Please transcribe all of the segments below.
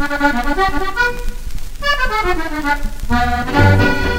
Thank you.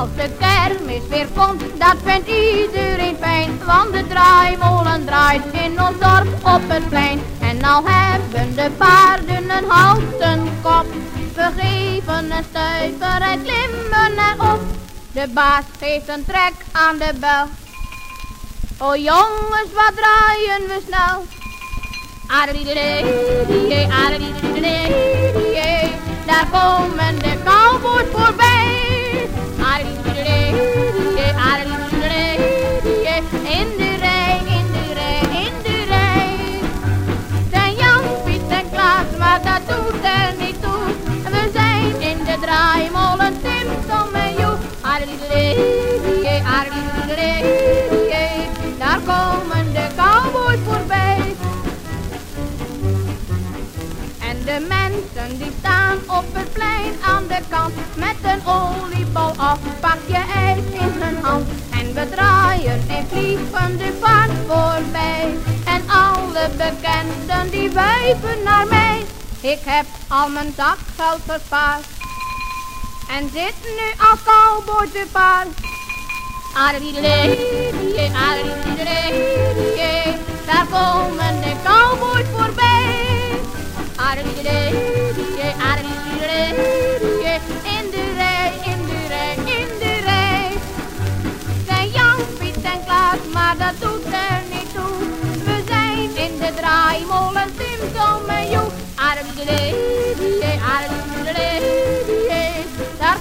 Als de kermis weer komt, dat vindt iedereen fijn. Want de draaimolen draait in ons dorp op het plein. En al hebben de paarden een houten kop. We geven een stuiver en klimmen erop. De baas geeft een trek aan de bel. O jongens, wat draaien we snel. Aardiedidee, aardiedidee, daar komen de de mensen die staan op het plein aan de kant Met een oliebal of pakje ijs in hun hand En we draaien in vliegende vaart voorbij En alle bekenden die wuiven naar mij Ik heb al mijn zakgeld gespaard En zit nu als cowboy te paard Aardiedidee, aardiedidee, daar komen de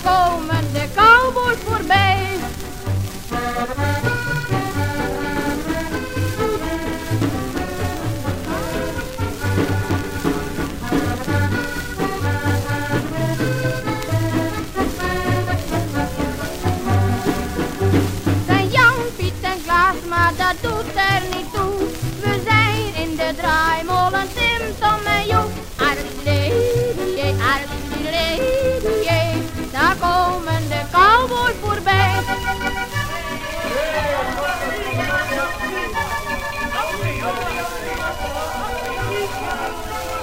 komen de cowboys voorbij. Zijn Jan, Piet en Klaas, maar dat doet er niet Música